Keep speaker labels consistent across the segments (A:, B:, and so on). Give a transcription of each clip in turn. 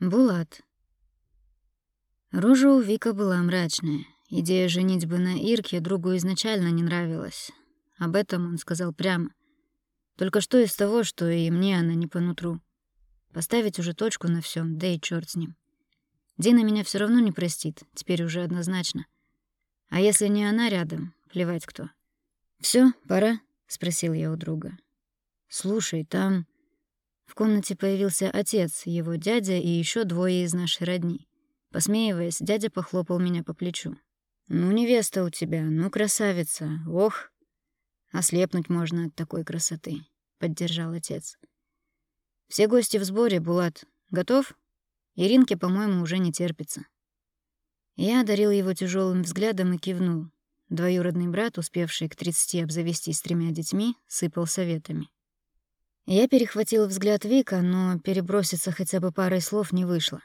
A: Булат. Рожа у Вика была мрачная. Идея женитьбы на Ирке другу изначально не нравилась. Об этом он сказал прямо. Только что из того, что и мне она не по нутру. Поставить уже точку на всем, да и черт с ним. Дина меня все равно не простит, теперь уже однозначно. А если не она рядом, плевать кто. Все, пора?» — спросил я у друга. «Слушай, там...» В комнате появился отец, его дядя и еще двое из нашей родни. Посмеиваясь, дядя похлопал меня по плечу. «Ну, невеста у тебя, ну, красавица, ох!» «Ослепнуть можно от такой красоты», — поддержал отец. «Все гости в сборе, Булат. Готов? Иринке, по-моему, уже не терпится». Я одарил его тяжелым взглядом и кивнул. Двоюродный брат, успевший к тридцати обзавестись тремя детьми, сыпал советами. Я перехватил взгляд Вика, но переброситься хотя бы парой слов не вышло.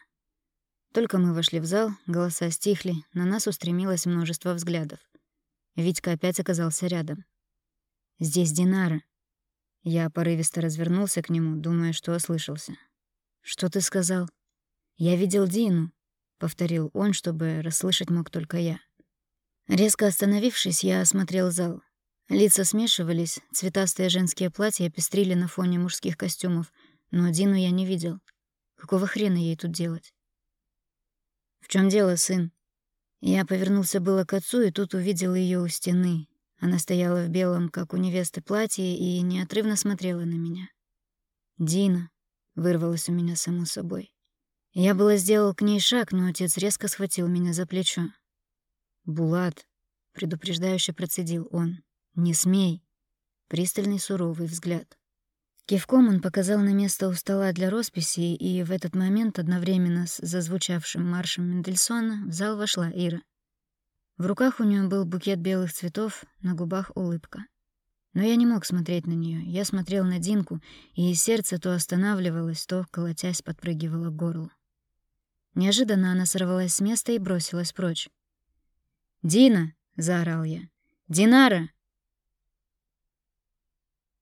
A: Только мы вошли в зал, голоса стихли, на нас устремилось множество взглядов. Витька опять оказался рядом. «Здесь Динара». Я порывисто развернулся к нему, думая, что ослышался. «Что ты сказал?» «Я видел Дину», — повторил он, чтобы расслышать мог только я. Резко остановившись, я осмотрел зал. Лица смешивались, цветастые женские платья пестрили на фоне мужских костюмов, но Дину я не видел. Какого хрена ей тут делать? «В чем дело, сын?» Я повернулся было к отцу и тут увидел ее у стены. Она стояла в белом, как у невесты, платье и неотрывно смотрела на меня. «Дина», — вырвалось у меня само собой. Я было сделал к ней шаг, но отец резко схватил меня за плечо. «Булат», — предупреждающе процедил он, «Не смей!» Пристальный суровый взгляд. Кивком он показал на место у стола для росписи, и в этот момент одновременно с зазвучавшим маршем Мендельсона в зал вошла Ира. В руках у нее был букет белых цветов, на губах улыбка. Но я не мог смотреть на нее. Я смотрел на Динку, и сердце то останавливалось, то, колотясь, подпрыгивало к горлу. Неожиданно она сорвалась с места и бросилась прочь. «Дина!» — заорал я. «Динара!»